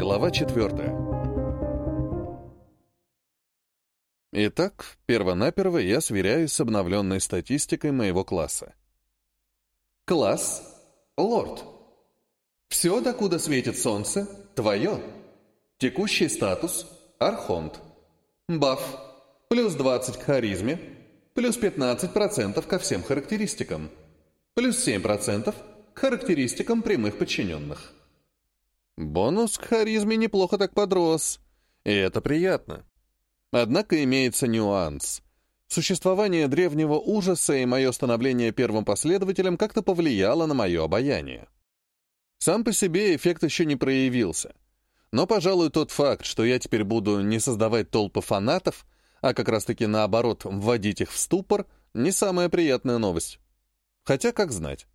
Глава четвертая. Итак, первонаперво я сверяюсь с обновленной статистикой моего класса. Класс — лорд. Все, докуда светит солнце, твое. Текущий статус — архонт. Баф — плюс 20 к харизме, плюс 15% ко всем характеристикам, плюс 7% к характеристикам прямых подчиненных. Бонус к харизме неплохо так подрос, и это приятно. Однако имеется нюанс. Существование древнего ужаса и мое становление первым последователем как-то повлияло на мое обаяние. Сам по себе эффект еще не проявился. Но, пожалуй, тот факт, что я теперь буду не создавать толпы фанатов, а как раз-таки наоборот вводить их в ступор, не самая приятная новость. Хотя, как знать.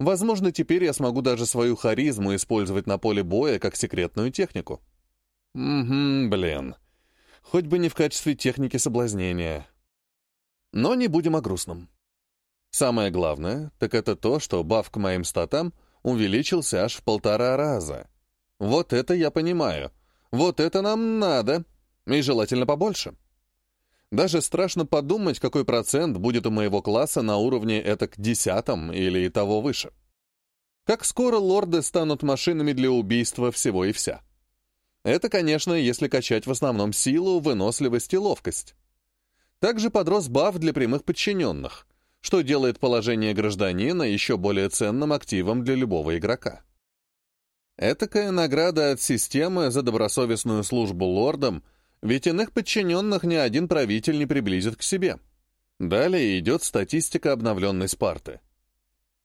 Возможно, теперь я смогу даже свою харизму использовать на поле боя как секретную технику. Угу, блин. Хоть бы не в качестве техники соблазнения. Но не будем о грустном. Самое главное, так это то, что баф к моим статам увеличился аж в полтора раза. Вот это я понимаю. Вот это нам надо. И желательно побольше. Даже страшно подумать, какой процент будет у моего класса на уровне этак десятом или того выше. Как скоро лорды станут машинами для убийства всего и вся. Это, конечно, если качать в основном силу, выносливость и ловкость. Также подрос баф для прямых подчиненных, что делает положение гражданина еще более ценным активом для любого игрока. Этакая награда от системы за добросовестную службу лордам — ведь иных подчиненных ни один правитель не приблизит к себе. Далее идет статистика обновленной Спарты.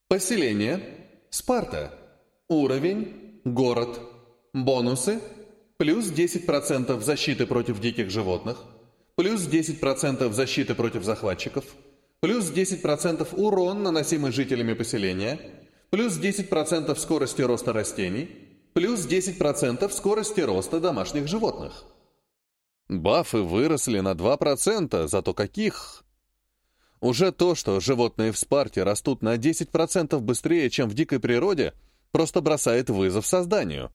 Поселение. Спарта. Уровень. Город. Бонусы. Плюс 10% защиты против диких животных. Плюс 10% защиты против захватчиков. Плюс 10% урон, наносимый жителями поселения. Плюс 10% скорости роста растений. Плюс 10% скорости роста домашних животных. Бафы выросли на 2%, зато каких? Уже то, что животные в Спарте растут на 10% быстрее, чем в дикой природе, просто бросает вызов созданию.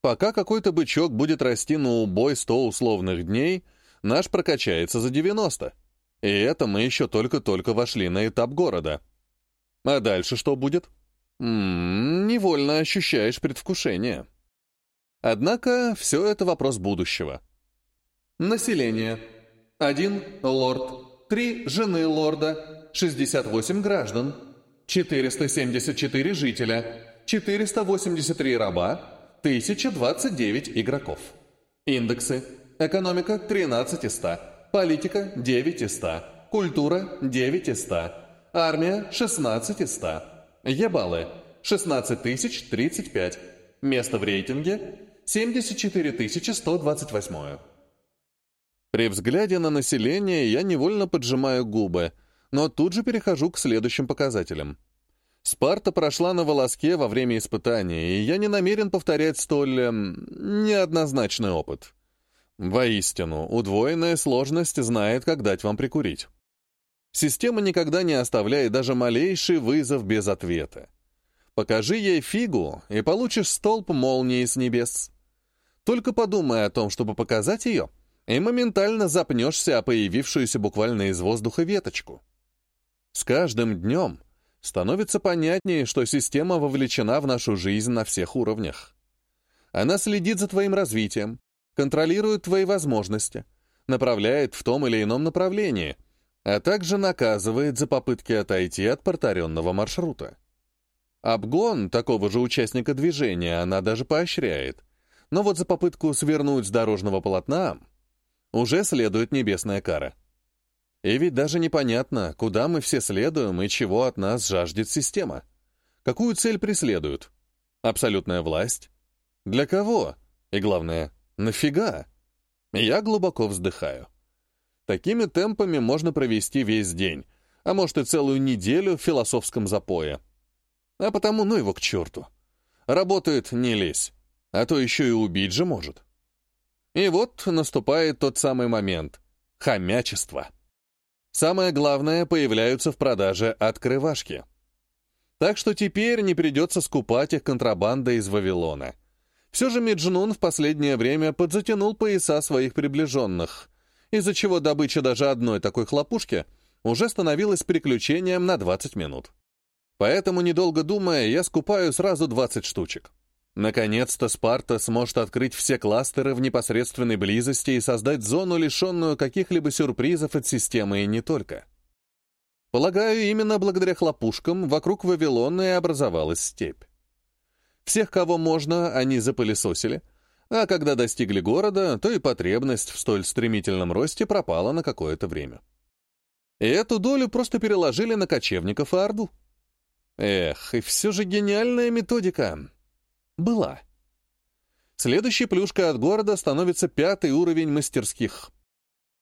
Пока какой-то бычок будет расти на убой 100 условных дней, наш прокачается за 90. И это мы еще только-только вошли на этап города. А дальше что будет? М -м, невольно ощущаешь предвкушение. Однако все это вопрос будущего. Население. 1 лорд, 3 жены лорда, 68 граждан, 474 жителя, 483 раба, 1029 игроков. Индексы. Экономика 13 из 100, политика 9 из 100, культура 9 из 100, армия 16 из 100, ебалы 16 035, место в рейтинге 74 128. При взгляде на население я невольно поджимаю губы, но тут же перехожу к следующим показателям. Спарта прошла на волоске во время испытания, и я не намерен повторять столь э, неоднозначный опыт. Воистину, удвоенная сложность знает, как дать вам прикурить. Система никогда не оставляет даже малейший вызов без ответа. Покажи ей фигу, и получишь столб молнии с небес. Только подумай о том, чтобы показать ее — и моментально запнешься о появившуюся буквально из воздуха веточку. С каждым днем становится понятнее, что система вовлечена в нашу жизнь на всех уровнях. Она следит за твоим развитием, контролирует твои возможности, направляет в том или ином направлении, а также наказывает за попытки отойти от порторенного маршрута. Обгон такого же участника движения она даже поощряет, но вот за попытку свернуть с дорожного полотна уже следует небесная кара. И ведь даже непонятно, куда мы все следуем и чего от нас жаждет система. Какую цель преследуют? Абсолютная власть? Для кого? И главное, нафига? Я глубоко вздыхаю. Такими темпами можно провести весь день, а может и целую неделю в философском запое. А потому ну его к черту. Работает не лезь, а то еще и убить же может. И вот наступает тот самый момент — хомячество. Самое главное, появляются в продаже открывашки. Так что теперь не придется скупать их контрабандой из Вавилона. Все же Меджнун в последнее время подзатянул пояса своих приближенных, из-за чего добыча даже одной такой хлопушки уже становилась приключением на 20 минут. Поэтому, недолго думая, я скупаю сразу 20 штучек. Наконец-то Спарта сможет открыть все кластеры в непосредственной близости и создать зону, лишенную каких-либо сюрпризов от системы и не только. Полагаю, именно благодаря хлопушкам вокруг Вавилона и образовалась степь. Всех, кого можно, они запылесосили, а когда достигли города, то и потребность в столь стремительном росте пропала на какое-то время. И эту долю просто переложили на кочевников и Орду. Эх, и все же гениальная методика. Была. Следующей плюшкой от города становится пятый уровень мастерских.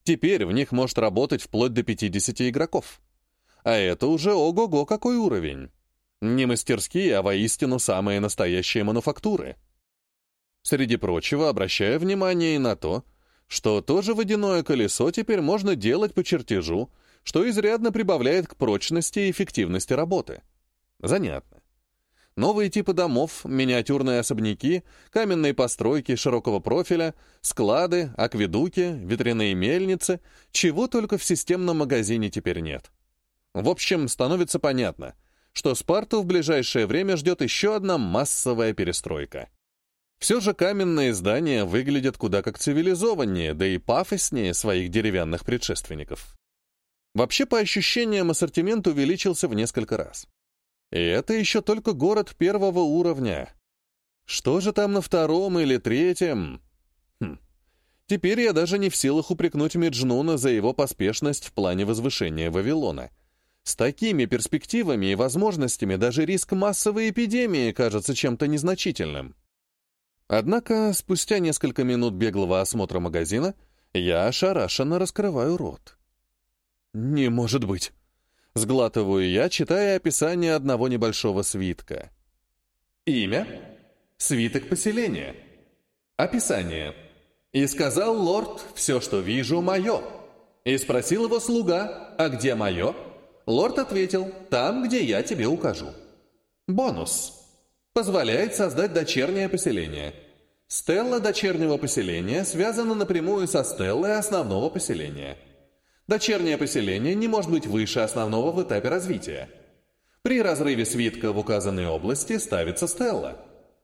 Теперь в них может работать вплоть до 50 игроков. А это уже ого-го какой уровень. Не мастерские, а воистину самые настоящие мануфактуры. Среди прочего, обращая внимание и на то, что тоже водяное колесо теперь можно делать по чертежу, что изрядно прибавляет к прочности и эффективности работы. Занятно. Новые типы домов, миниатюрные особняки, каменные постройки широкого профиля, склады, акведуки, ветряные мельницы, чего только в системном магазине теперь нет. В общем, становится понятно, что Спарту в ближайшее время ждет еще одна массовая перестройка. Все же каменные здания выглядят куда как цивилизованнее, да и пафоснее своих деревянных предшественников. Вообще, по ощущениям, ассортимент увеличился в несколько раз. И это еще только город первого уровня. Что же там на втором или третьем? Хм. Теперь я даже не в силах упрекнуть Меджнуна за его поспешность в плане возвышения Вавилона. С такими перспективами и возможностями даже риск массовой эпидемии кажется чем-то незначительным. Однако, спустя несколько минут беглого осмотра магазина, я ошарашенно раскрываю рот. «Не может быть!» Сглатываю я, читая описание одного небольшого свитка. Имя. Свиток поселения. Описание. «И сказал лорд, все, что вижу, мое». И спросил его слуга, «А где мое?» Лорд ответил, «Там, где я тебе укажу». Бонус. Позволяет создать дочернее поселение. Стелла дочернего поселения связана напрямую со стеллой основного поселения. Дочернее поселение не может быть выше основного в этапе развития. При разрыве свитка в указанной области ставится стелла.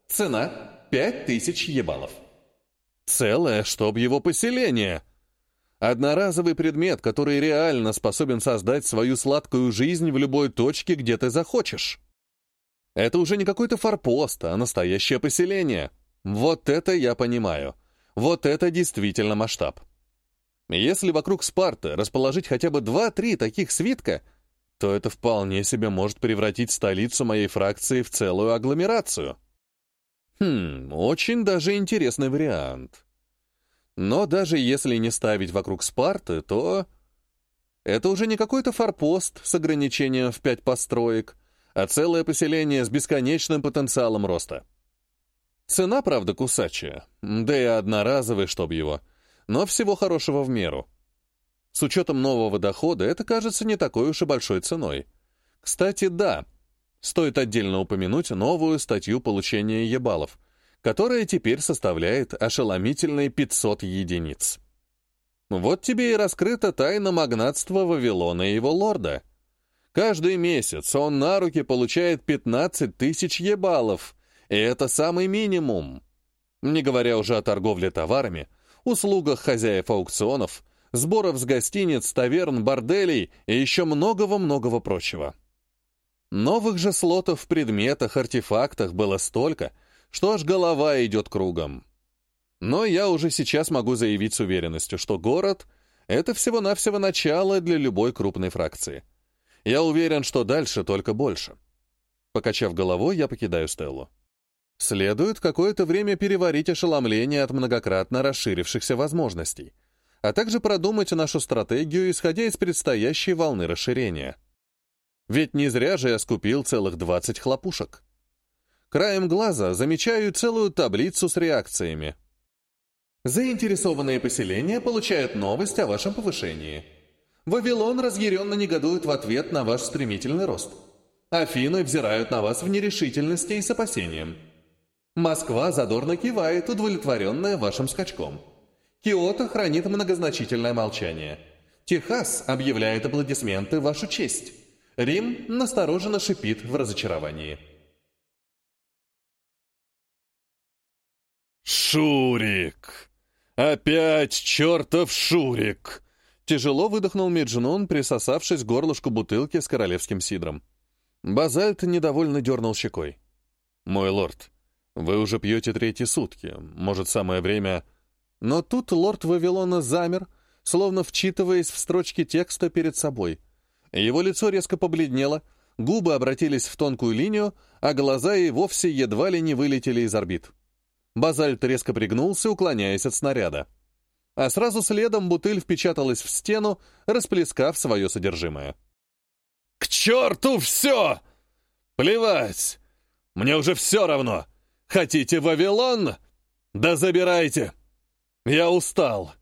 Цена – 5000 ебалов. Целое, чтоб его поселение. Одноразовый предмет, который реально способен создать свою сладкую жизнь в любой точке, где ты захочешь. Это уже не какой-то форпост, а настоящее поселение. Вот это я понимаю. Вот это действительно масштаб. Если вокруг Спарты расположить хотя бы два-три таких свитка, то это вполне себе может превратить столицу моей фракции в целую агломерацию. Хм, очень даже интересный вариант. Но даже если не ставить вокруг Спарты, то... Это уже не какой-то форпост с ограничением в пять построек, а целое поселение с бесконечным потенциалом роста. Цена, правда, кусачая, да и одноразовый, чтоб его — но всего хорошего в меру. С учетом нового дохода это кажется не такой уж и большой ценой. Кстати, да, стоит отдельно упомянуть новую статью получения ебалов, которая теперь составляет ошеломительные 500 единиц. Вот тебе и раскрыта тайна магнатства Вавилона и его лорда. Каждый месяц он на руки получает 15 тысяч ебалов, и это самый минимум. Не говоря уже о торговле товарами — услугах хозяев аукционов, сборов с гостиниц, таверн, борделей и еще многого-многого прочего. Новых же слотов в предметах, артефактах было столько, что аж голова идет кругом. Но я уже сейчас могу заявить с уверенностью, что город — это всего-навсего начало для любой крупной фракции. Я уверен, что дальше только больше. Покачав головой, я покидаю Стеллу. Следует какое-то время переварить ошеломление от многократно расширившихся возможностей, а также продумать нашу стратегию, исходя из предстоящей волны расширения. Ведь не зря же я скупил целых 20 хлопушек. Краем глаза замечаю целую таблицу с реакциями. Заинтересованные поселения получают новость о вашем повышении. Вавилон разъяренно негодует в ответ на ваш стремительный рост. Афины взирают на вас в нерешительности и с опасением. Москва задорно кивает, удовлетворенная вашим скачком. Киото хранит многозначительное молчание. Техас объявляет аплодисменты вашу честь. Рим настороженно шипит в разочаровании. «Шурик! Опять чертов Шурик!» Тяжело выдохнул Меджнун, присосавшись к горлышку бутылки с королевским сидром. Базальт недовольно дернул щекой. «Мой лорд, вы уже пьете третьи сутки. Может, самое время...» Но тут лорд Вавилона замер, словно вчитываясь в строчки текста перед собой. Его лицо резко побледнело, губы обратились в тонкую линию, а глаза и вовсе едва ли не вылетели из орбит. Базальт резко пригнулся, уклоняясь от снаряда. А сразу следом бутыль впечаталась в стену, расплескав свое содержимое. «К черту все! Плевать! Мне уже все равно! Хотите Вавилон? Да забирайте! Я устал!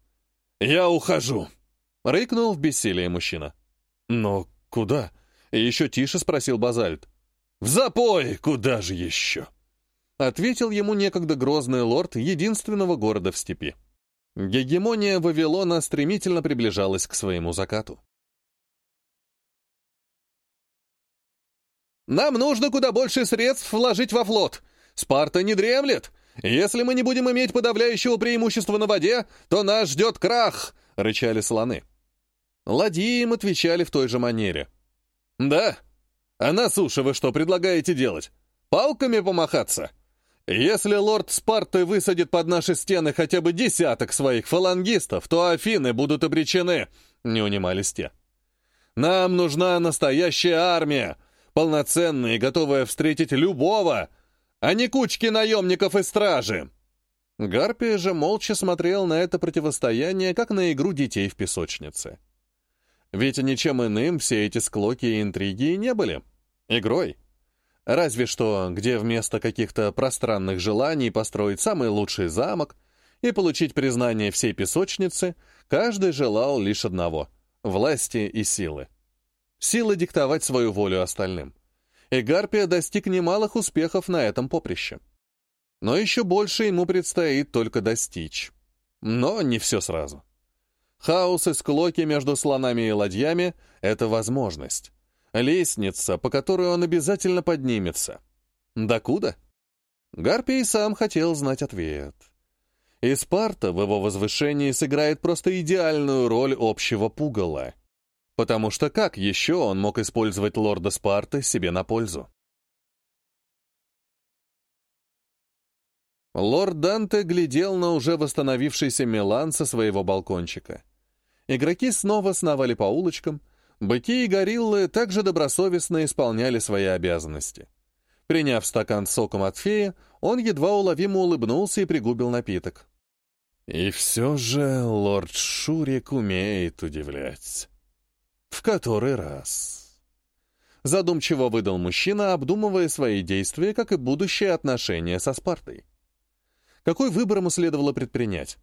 Я ухожу!» — рыкнул в бессилии мужчина. «Но куда?» — еще тише спросил Базальт. «В запой! Куда же еще?» ответил ему некогда грозный лорд единственного города в степи. Гегемония Вавилона стремительно приближалась к своему закату. «Нам нужно куда больше средств вложить во флот. Спарта не дремлет. Если мы не будем иметь подавляющего преимущества на воде, то нас ждет крах!» — рычали слоны. Ладьи им отвечали в той же манере. «Да? А на суше вы что предлагаете делать? Палками помахаться?» Если лорд Спарты высадит под наши стены хотя бы десяток своих фалангистов, то Афины будут обречены, — не унимались те. Нам нужна настоящая армия, полноценная и готовая встретить любого, а не кучки наемников и стражи. Гарпия же молча смотрел на это противостояние, как на игру детей в песочнице. Ведь ничем иным все эти склоки и интриги не были. Игрой. Разве что, где вместо каких-то пространных желаний построить самый лучший замок и получить признание всей песочницы, каждый желал лишь одного — власти и силы. Силы диктовать свою волю остальным. И Гарпия достиг немалых успехов на этом поприще. Но еще больше ему предстоит только достичь. Но не все сразу. Хаос и склоки между слонами и ладьями — это возможность. Лестница, по которой он обязательно поднимется. Докуда? Гарпий сам хотел знать ответ. И Спарта в его возвышении сыграет просто идеальную роль общего пугала. Потому что как еще он мог использовать лорда Спарты себе на пользу? Лорд Данте глядел на уже восстановившийся Милан со своего балкончика. Игроки снова сновали по улочкам, Быки и гориллы также добросовестно исполняли свои обязанности. Приняв стакан соком от феи, он едва уловимо улыбнулся и пригубил напиток. И все же лорд Шурик умеет удивлять. В который раз. Задумчиво выдал мужчина, обдумывая свои действия, как и будущее отношения со Спартой. Какой выбор ему следовало предпринять?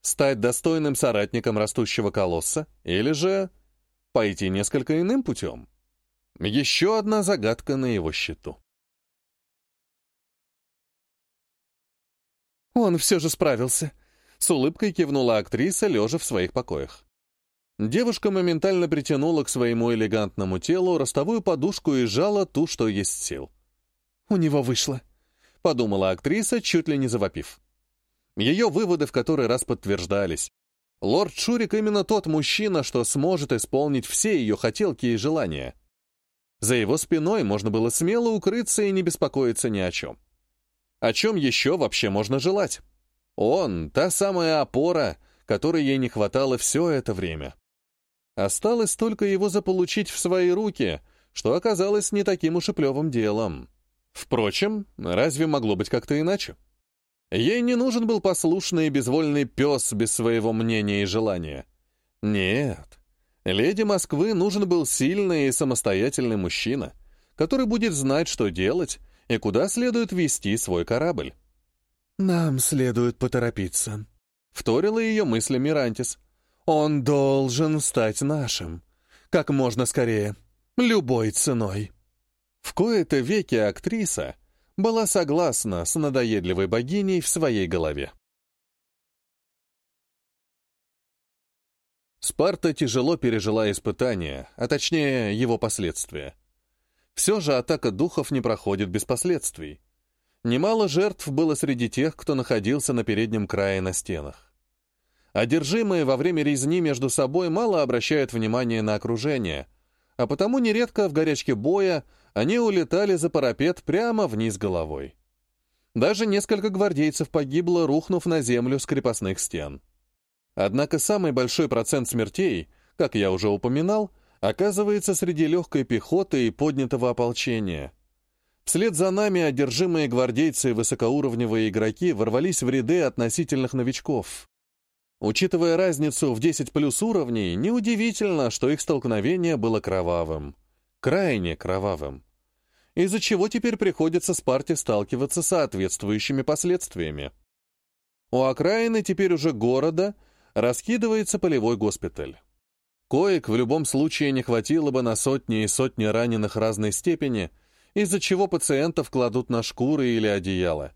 Стать достойным соратником растущего колосса или же Пойти несколько иным путем? Еще одна загадка на его счету. Он все же справился. С улыбкой кивнула актриса, лежа в своих покоях. Девушка моментально притянула к своему элегантному телу ростовую подушку и сжала ту, что есть сил. «У него вышло», — подумала актриса, чуть ли не завопив. Ее выводы в который раз подтверждались. Лорд Шурик именно тот мужчина, что сможет исполнить все ее хотелки и желания. За его спиной можно было смело укрыться и не беспокоиться ни о чем. О чем еще вообще можно желать? Он — та самая опора, которой ей не хватало все это время. Осталось только его заполучить в свои руки, что оказалось не таким уж и плевым делом. Впрочем, разве могло быть как-то иначе? Ей не нужен был послушный и безвольный пес без своего мнения и желания. Нет. Леди Москвы нужен был сильный и самостоятельный мужчина, который будет знать, что делать и куда следует вести свой корабль. «Нам следует поторопиться», — вторила ее мысли Мирантис. «Он должен стать нашим. Как можно скорее. Любой ценой». В кои-то веки актриса была согласна с надоедливой богиней в своей голове. Спарта тяжело пережила испытание, а точнее его последствия. Все же атака духов не проходит без последствий. Немало жертв было среди тех, кто находился на переднем крае на стенах. Одержимые во время резни между собой мало обращают внимания на окружение, а потому нередко в горячке боя они улетали за парапет прямо вниз головой. Даже несколько гвардейцев погибло, рухнув на землю с крепостных стен. Однако самый большой процент смертей, как я уже упоминал, оказывается среди легкой пехоты и поднятого ополчения. Вслед за нами одержимые гвардейцы и высокоуровневые игроки ворвались в ряды относительных новичков. Учитывая разницу в 10 плюс уровней, неудивительно, что их столкновение было кровавым. Крайне кровавым. Из-за чего теперь приходится Спарте сталкиваться с соответствующими последствиями. У окраины теперь уже города раскидывается полевой госпиталь. Коек в любом случае не хватило бы на сотни и сотни раненых разной степени, из-за чего пациентов кладут на шкуры или одеяла.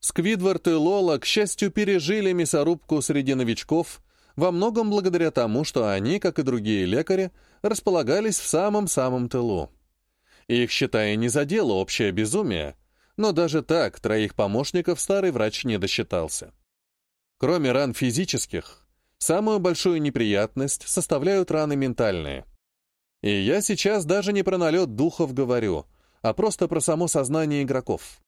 Сквидвард и Лола, к счастью, пережили мясорубку среди новичков, во многом благодаря тому, что они, как и другие лекари, располагались в самом-самом тылу. Их, считая, не задело общее безумие, но даже так троих помощников старый врач не досчитался. Кроме ран физических, Самую большую неприятность составляют раны ментальные. И я сейчас даже не про налет духов говорю, а просто про само сознание игроков.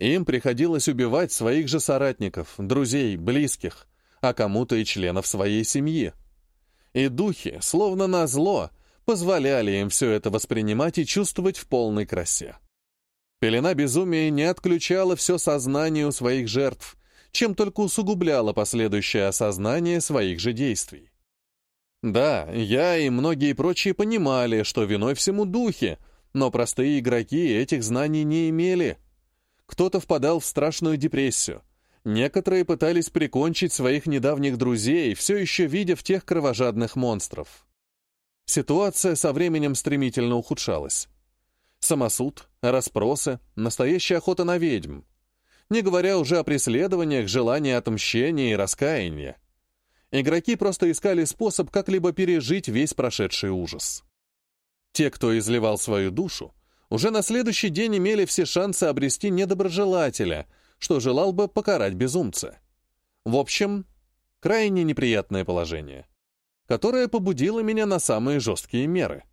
Им приходилось убивать своих же соратников, друзей, близких, а кому-то и членов своей семьи. И духи, словно назло, позволяли им все это воспринимать и чувствовать в полной красе. Пелена безумия не отключала все сознание у своих жертв, чем только усугубляло последующее осознание своих же действий. Да, я и многие прочие понимали, что виной всему духи, но простые игроки этих знаний не имели. Кто-то впадал в страшную депрессию. Некоторые пытались прикончить своих недавних друзей, все еще видя в тех кровожадных монстров. Ситуация со временем стремительно ухудшалась. Самосуд, расспросы, настоящая охота на ведьм не говоря уже о преследованиях, желании отмщения и раскаяния. Игроки просто искали способ как-либо пережить весь прошедший ужас. Те, кто изливал свою душу, уже на следующий день имели все шансы обрести недоброжелателя, что желал бы покарать безумца. В общем, крайне неприятное положение, которое побудило меня на самые жесткие меры.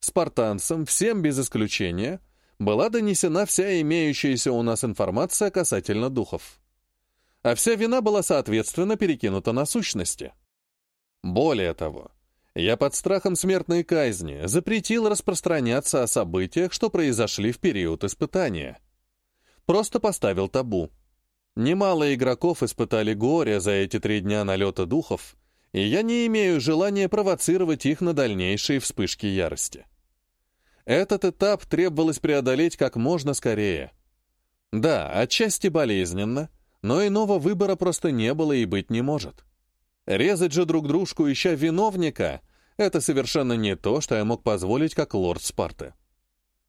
Спартанцам, всем без исключения, была донесена вся имеющаяся у нас информация касательно духов. А вся вина была, соответственно, перекинута на сущности. Более того, я под страхом смертной казни запретил распространяться о событиях, что произошли в период испытания. Просто поставил табу. Немало игроков испытали горе за эти три дня налета духов, и я не имею желания провоцировать их на дальнейшие вспышки ярости. Этот этап требовалось преодолеть как можно скорее. Да, отчасти болезненно, но иного выбора просто не было и быть не может. Резать же друг дружку, ища виновника, это совершенно не то, что я мог позволить как лорд Спарты.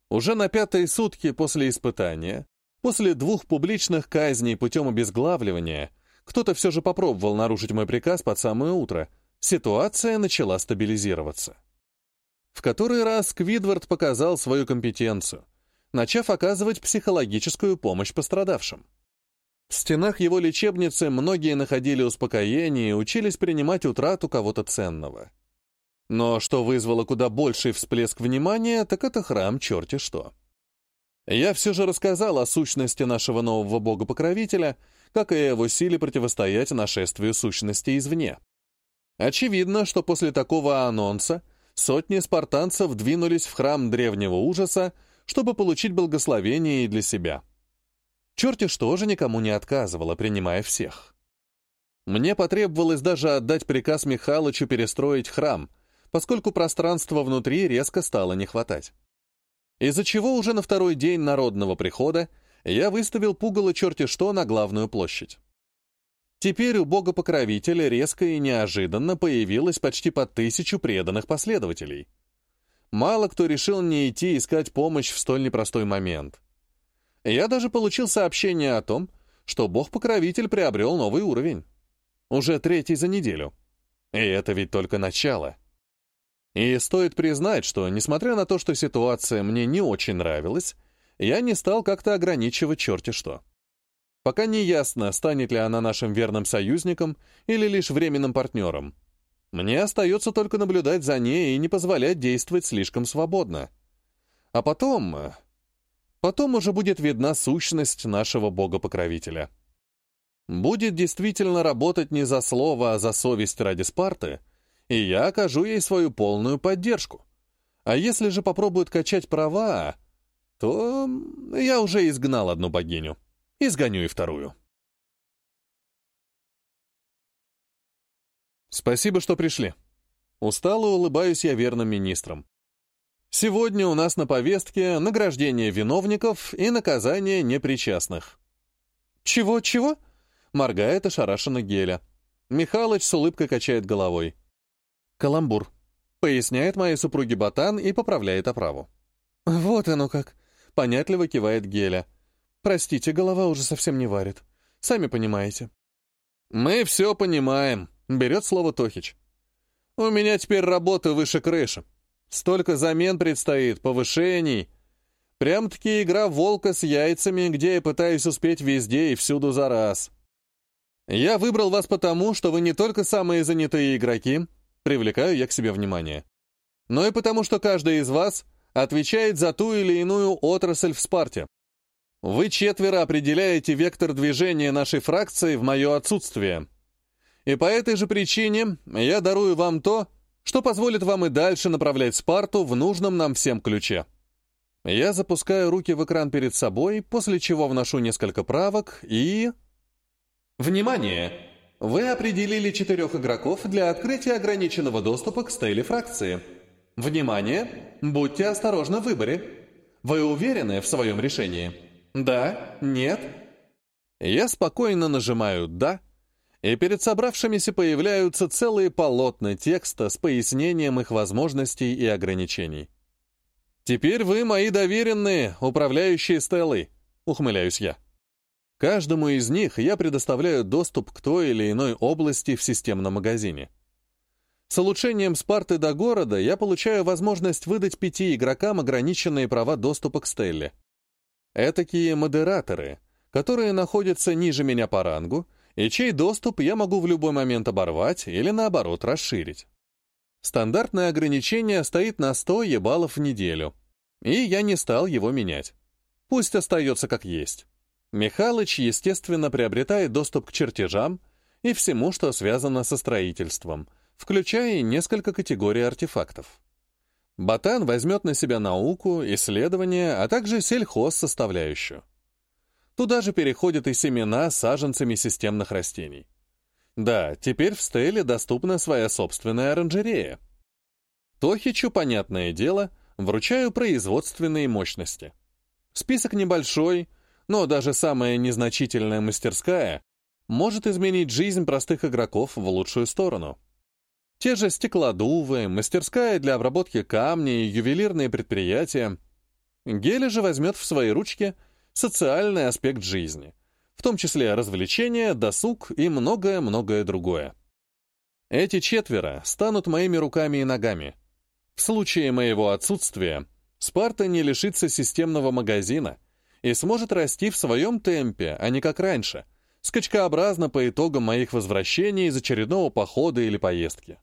Уже на пятые сутки после испытания, после двух публичных казней путем обезглавливания, кто-то все же попробовал нарушить мой приказ под самое утро, ситуация начала стабилизироваться. В который раз Квидвард показал свою компетенцию, начав оказывать психологическую помощь пострадавшим. В стенах его лечебницы многие находили успокоение и учились принимать утрату кого-то ценного. Но что вызвало куда больший всплеск внимания, так это храм черти что. Я все же рассказал о сущности нашего нового бога-покровителя, как и о его силе противостоять нашествию сущности извне. Очевидно, что после такого анонса сотни спартанцев двинулись в храм древнего ужаса, чтобы получить благословение и для себя. Черти что же никому не отказывало, принимая всех. Мне потребовалось даже отдать приказ Михалычу перестроить храм, поскольку пространства внутри резко стало не хватать. Из-за чего уже на второй день народного прихода я выставил пугало черти что на главную площадь. Теперь у бога-покровителя резко и неожиданно появилось почти по тысячу преданных последователей. Мало кто решил не идти искать помощь в столь непростой момент. Я даже получил сообщение о том, что бог-покровитель приобрел новый уровень. Уже третий за неделю. И это ведь только начало. И стоит признать, что, несмотря на то, что ситуация мне не очень нравилась, я не стал как-то ограничивать черти что. Пока не ясно, станет ли она нашим верным союзником или лишь временным партнером. Мне остается только наблюдать за ней и не позволять действовать слишком свободно. А потом... Потом уже будет видна сущность нашего бога-покровителя. Будет действительно работать не за слово, а за совесть ради Спарты, и я окажу ей свою полную поддержку. А если же попробуют качать права, то я уже изгнал одну богиню. Изгоню и вторую. Спасибо, что пришли. Устало улыбаюсь я верным министрам. Сегодня у нас на повестке награждение виновников и наказание непричастных. «Чего-чего?» — моргает ошарашенно Геля. Михалыч с улыбкой качает головой. «Каламбур», — поясняет моей супруге Ботан и поправляет оправу. «Вот оно как», — понятливо кивает Геля. «Простите, голова уже совсем не варит. Сами понимаете». «Мы все понимаем», — берет слово Тохич. «У меня теперь работа выше крыши. Столько замен предстоит, повышений. Прям-таки игра волка с яйцами, где я пытаюсь успеть везде и всюду за раз. Я выбрал вас потому, что вы не только самые занятые игроки, привлекаю я к себе внимание, но и потому, что каждый из вас отвечает за ту или иную отрасль в Спарте. Вы четверо определяете вектор движения нашей фракции в мое отсутствие. И по этой же причине я дарую вам то, что позволит вам и дальше направлять Спарту в нужном нам всем ключе. Я запускаю руки в экран перед собой, после чего вношу несколько правок и... Внимание! Вы определили четырех игроков для открытия ограниченного доступа к стейле фракции. Внимание! Будьте осторожны в выборе. Вы уверены в своем решении? Да? Нет? Я спокойно нажимаю «Да», и перед собравшимися появляются целые полотна текста с пояснением их возможностей и ограничений. «Теперь вы мои доверенные, управляющие Стеллой», — ухмыляюсь я. Каждому из них я предоставляю доступ к той или иной области в системном магазине. С улучшением Спарты до города я получаю возможность выдать пяти игрокам ограниченные права доступа к Стелле. Этакие модераторы, которые находятся ниже меня по рангу, и чей доступ я могу в любой момент оборвать или, наоборот, расширить. Стандартное ограничение стоит на 100 ебалов в неделю, и я не стал его менять. Пусть остается как есть. Михалыч, естественно, приобретает доступ к чертежам и всему, что связано со строительством, включая несколько категорий артефактов. Ботан возьмет на себя науку, исследования, а также сельхоз-составляющую. Туда же переходят и семена с саженцами системных растений. Да, теперь в Стейле доступна своя собственная оранжерея. Тохичу, понятное дело, вручаю производственные мощности. Список небольшой, но даже самая незначительная мастерская может изменить жизнь простых игроков в лучшую сторону. Те же стеклодувы, мастерская для обработки камней, ювелирные предприятия. Гели же возьмет в свои ручки – социальный аспект жизни, в том числе развлечения, досуг и многое-многое другое. Эти четверо станут моими руками и ногами. В случае моего отсутствия Спарта не лишится системного магазина и сможет расти в своем темпе, а не как раньше, скачкообразно по итогам моих возвращений из очередного похода или поездки.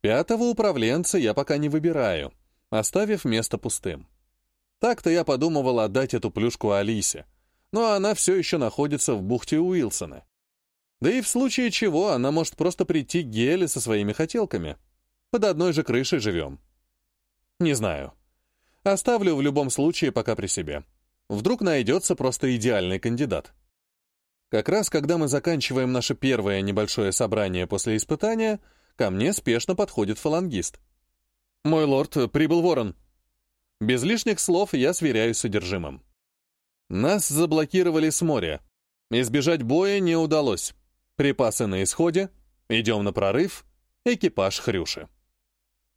Пятого управленца я пока не выбираю, оставив место пустым. Так-то я подумывал отдать эту плюшку Алисе, но она все еще находится в бухте Уилсона. Да и в случае чего она может просто прийти к Геле со своими хотелками. Под одной же крышей живем. Не знаю. Оставлю в любом случае пока при себе. Вдруг найдется просто идеальный кандидат. Как раз когда мы заканчиваем наше первое небольшое собрание после испытания, ко мне спешно подходит фалангист. «Мой лорд, прибыл ворон», без лишних слов я сверяюсь с содержимым. Нас заблокировали с моря. Избежать боя не удалось. Припасы на исходе. Идем на прорыв. Экипаж Хрюши.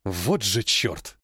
Вот же черт!